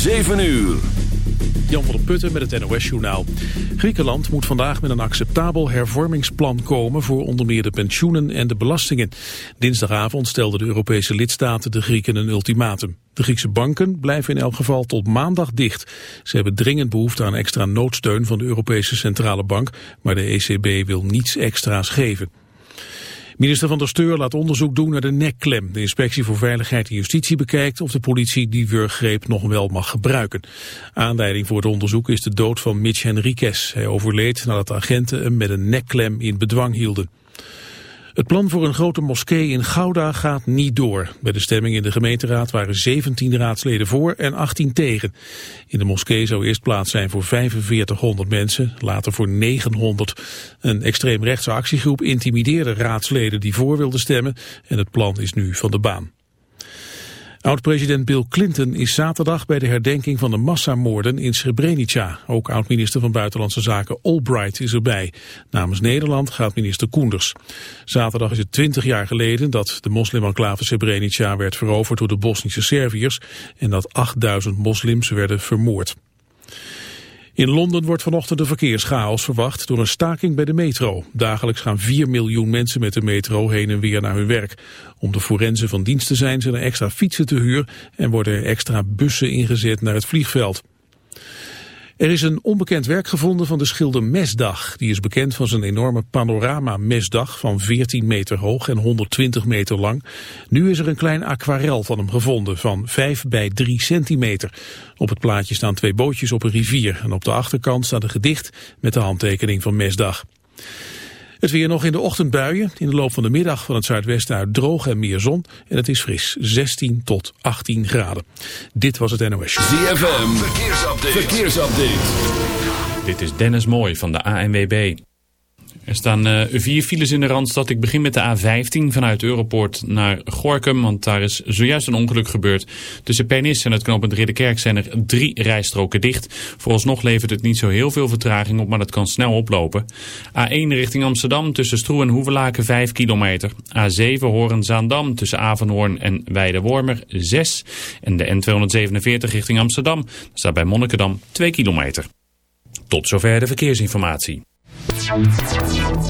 7 uur. Jan van der Putten met het NOS-journaal. Griekenland moet vandaag met een acceptabel hervormingsplan komen... voor onder meer de pensioenen en de belastingen. Dinsdagavond stelden de Europese lidstaten de Grieken een ultimatum. De Griekse banken blijven in elk geval tot maandag dicht. Ze hebben dringend behoefte aan extra noodsteun van de Europese Centrale Bank... maar de ECB wil niets extra's geven. Minister van der Steur laat onderzoek doen naar de nekklem. De inspectie voor Veiligheid en Justitie bekijkt of de politie die wurggreep nog wel mag gebruiken. Aanleiding voor het onderzoek is de dood van Mitch Henriquez. Hij overleed nadat agenten hem met een nekklem in bedwang hielden. Het plan voor een grote moskee in Gouda gaat niet door. Bij de stemming in de gemeenteraad waren 17 raadsleden voor en 18 tegen. In de moskee zou eerst plaats zijn voor 4500 mensen, later voor 900. Een extreemrechtse actiegroep intimideerde raadsleden die voor wilden stemmen en het plan is nu van de baan. Oud-president Bill Clinton is zaterdag bij de herdenking van de massamoorden in Srebrenica. Ook oud-minister van Buitenlandse Zaken Albright is erbij. Namens Nederland gaat minister Koenders. Zaterdag is het 20 jaar geleden dat de moslimenclave Srebrenica werd veroverd door de Bosnische Serviërs en dat 8000 moslims werden vermoord. In Londen wordt vanochtend een verkeerschaos verwacht door een staking bij de metro. Dagelijks gaan 4 miljoen mensen met de metro heen en weer naar hun werk. Om de forensen van dienst te zijn zijn er extra fietsen te huur en worden extra bussen ingezet naar het vliegveld. Er is een onbekend werk gevonden van de schilder Mesdag. Die is bekend van zijn enorme panorama-mesdag van 14 meter hoog en 120 meter lang. Nu is er een klein aquarel van hem gevonden van 5 bij 3 centimeter. Op het plaatje staan twee bootjes op een rivier en op de achterkant staat een gedicht met de handtekening van Mesdag. Het weer nog in de ochtendbuien. In de loop van de middag van het zuidwesten uit droog en meer zon. En het is fris 16 tot 18 graden. Dit was het NOS. ZFM, verkeersupdate. verkeersupdate. Dit is Dennis Mooij van de ANWB. Er staan uh, vier files in de Randstad. Ik begin met de A15 vanuit Europoort naar Gorkum, want daar is zojuist een ongeluk gebeurd. Tussen Pernis en het knooppunt Ridderkerk zijn er drie rijstroken dicht. Vooralsnog levert het niet zo heel veel vertraging op, maar dat kan snel oplopen. A1 richting Amsterdam tussen Stroe en Hoevelaken 5 kilometer. A7 Horen-Zaandam tussen Avenhoorn en Weidewormer 6. En de N247 richting Amsterdam staat bij Monnikendam 2 kilometer. Tot zover de verkeersinformatie. すいません。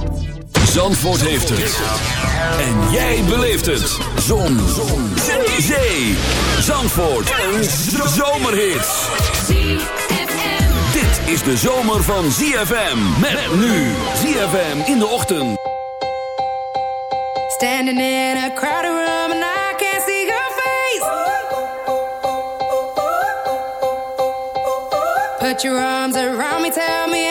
Zandvoort heeft het. En jij beleeft het. Zon. Zon. Zee. Zandvoort. Een zomerhit. Dit is de zomer van ZFM. Met nu. ZFM in de ochtend. Standing in a crowded room and I can't see your face. Put your arms around me, tell me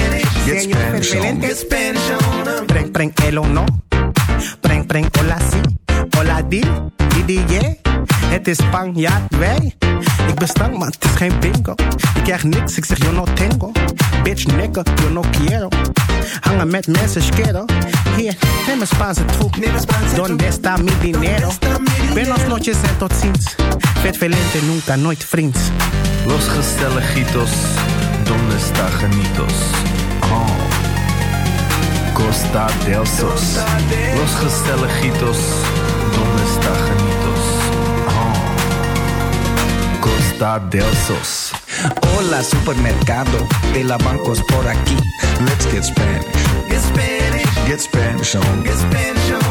Get Spanish on. Get Spanish on. Preng, preng, el o no. Preng, preng, hola si. Hola di, di, di, yeah. Het is Spanjaard, wij. Ik ben stank, maar het is geen bingo. Ik krijg niks, ik zeg yo no tengo. Bitch, nigga, yo no quiero. Hangen met mensen, schero. Hier, neem een Spaanse troep. Donde está mi dinero? Buenos noches en tot ziens. Vet velente, nunca, nooit vriends. Los gezelligitos, donde está genitos? Oh. Costa del Sos. Los gezelligitos, donde está genitos? Oh. Costa del Sos. Hola supermercado de la bancos por aquí. Let's get Spanish. Get Spanish. Get Spanish on. Get Spanish on.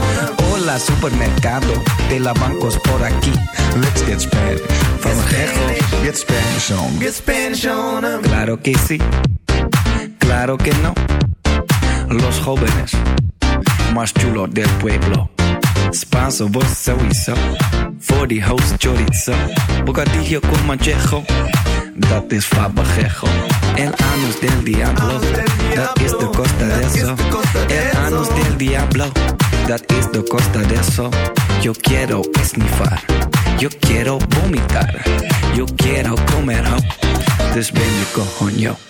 Hola supermercado de la bancos por aquí. Let's get Spanish. From Gejo. Get Spanish on. Get Spanish on. Claro que sí. Claro que no. Los jóvenes más chulos del pueblo. Spanso, sowieso. Voor die host chorizo. Bocadillo con manchejo. Dat is fabajejo. El anus del diablo. Dat is de costa de eso. El anus del diablo. Dat is de costa de eso. Yo quiero esnifar. Yo quiero vomitar. Yo quiero comer ho. Dus je coño.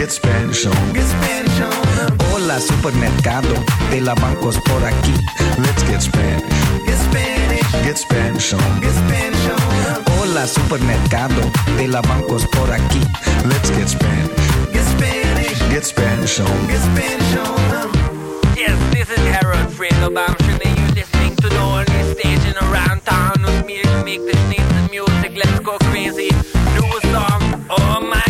Get Spanish on. Get Spanish on. Hola supermercado de la bancos por aquí. Let's get Spanish. Get Spanish. Get Spanish on. Get Spanish on. Hola supermercado de la bancos por aquí. Let's get Spanish. Get Spanish. Get Spanish on. Get Spanish on. Yes, this is Harold Fredo Bamshin and you're listening to the only station around town with me to make the sneeze music. Let's go crazy. Do a song. Oh my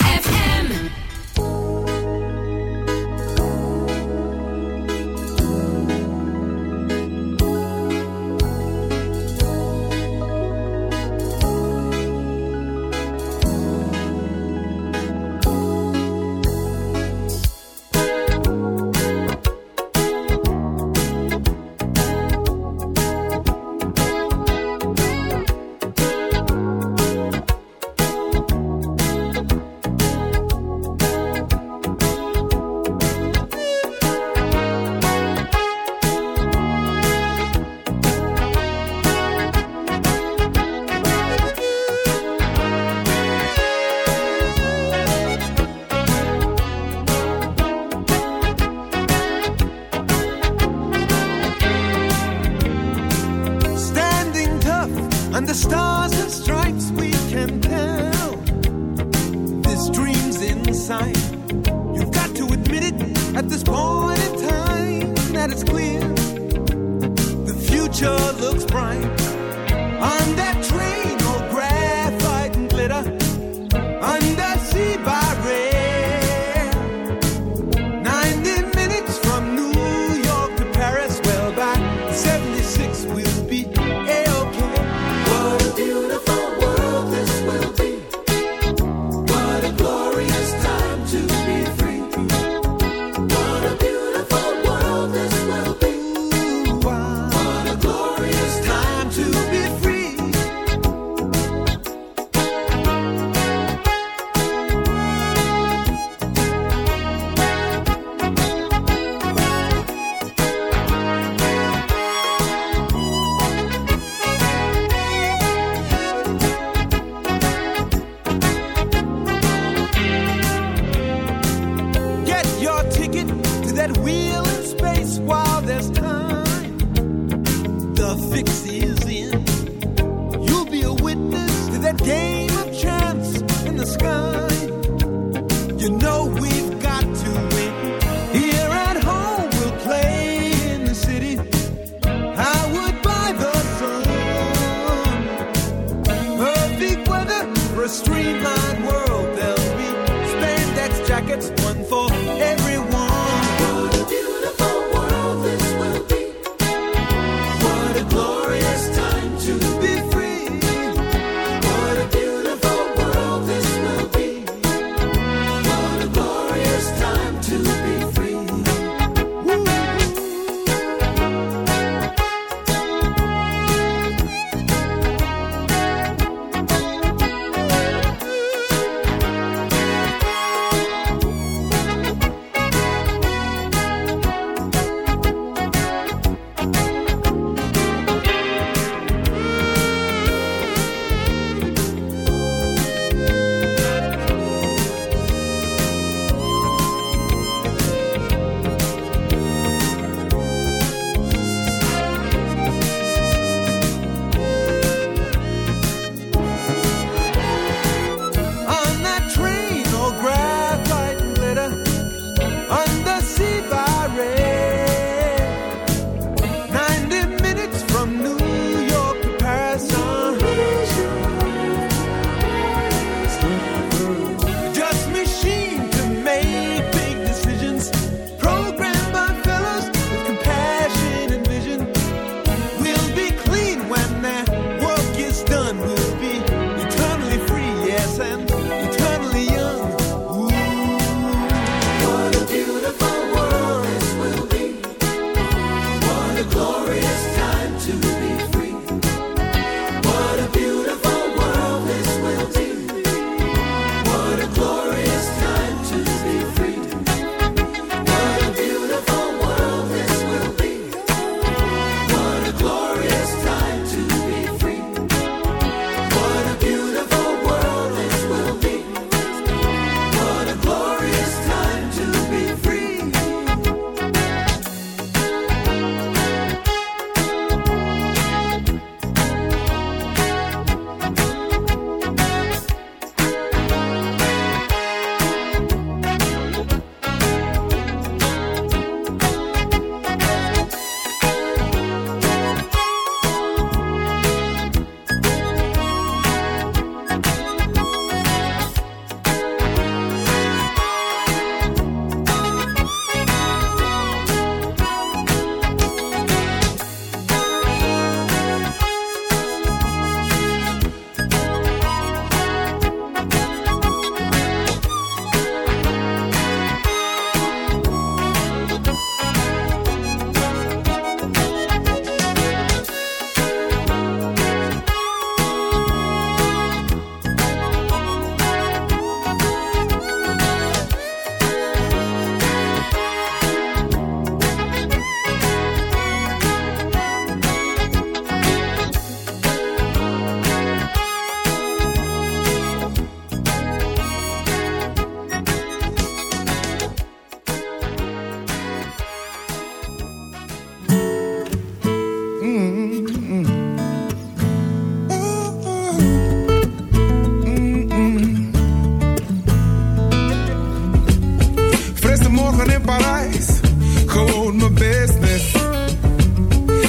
dream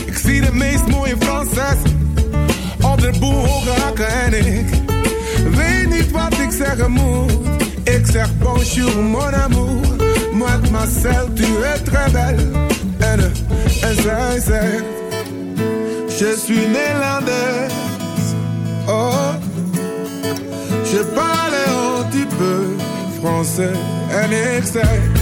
Ik zie de meest mooie op de ik weet niet wat ik zeggen moet. Ik zeg bonjour mon amour, moi Marcel tu es très belle. En, eh, en zij je suis néerlandaise, oh, je parle un petit peu français. En ik zeg...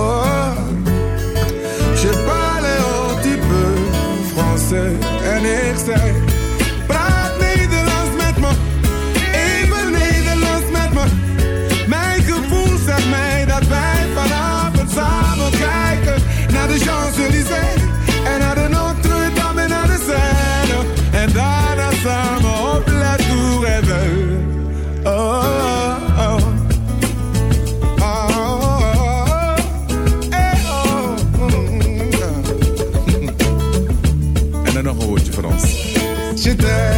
Oh, je parle un petit peu français. En ik zei, praat Nederlands met me. Even Nederlands met me. Mijn gevoel zegt mij dat wij vanavond samen kijken naar de Champs-Élysées Je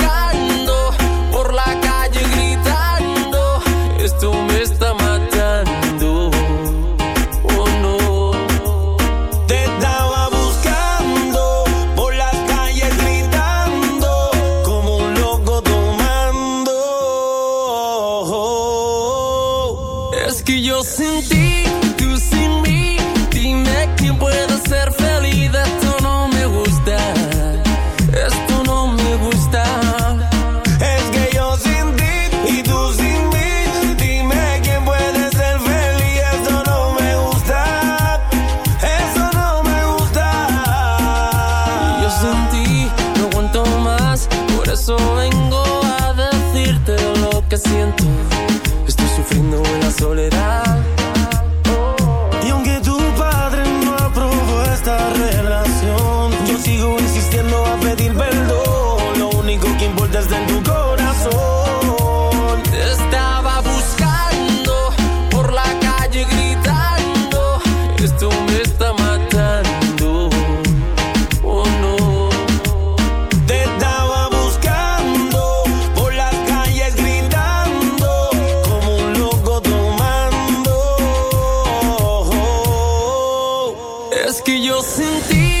Es que yo sentí